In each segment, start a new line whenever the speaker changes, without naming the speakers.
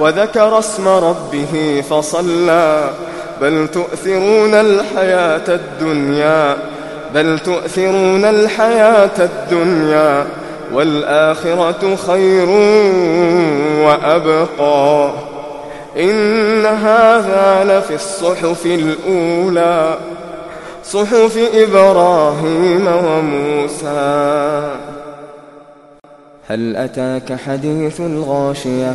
وذكر اسم ربه فصلى. بل تؤثرون الحياة الدنيا. بل تؤثرون الحياة الدنيا. والآخرة خير وأبقى. إن هذا لفي الصحف الأولى. صحف إبراهيم وموسى. هل أتاك حديث الغاشية؟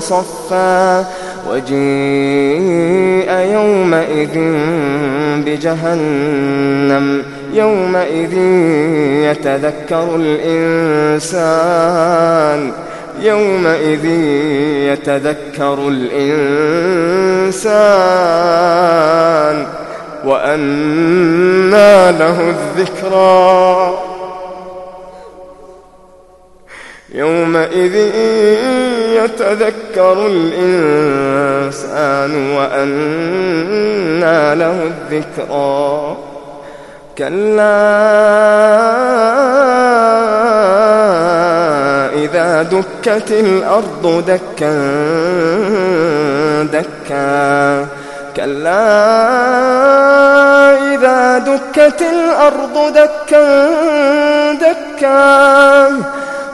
صفا وجيء يومئذ بجهنم يومئذ يتذكر الإنسان يومئذ يتذكر الإنسان وأنى له الذكرى. يومئذ يتذكر الإنسان وأنى له الذكرى. كلا إذا دكت الأرض دكا دكا. كلا إذا دكت الأرض دكا دكا.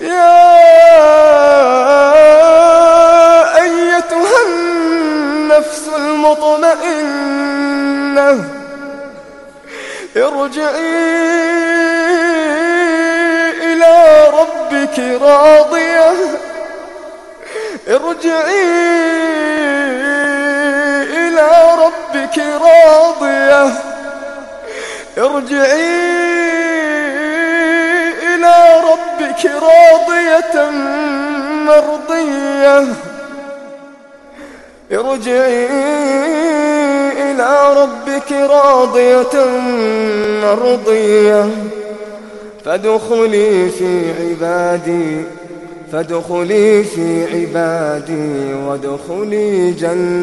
يا أيتها النفس المطمئنة ارجعي إلى ربك راضية ارجعي إلى ربك راضية ارجعي لك راضية مرضية. ارجعي إلى ربك راضية مرضية. فادخلي في عبادي فادخلي في عبادي وادخلي جنتي.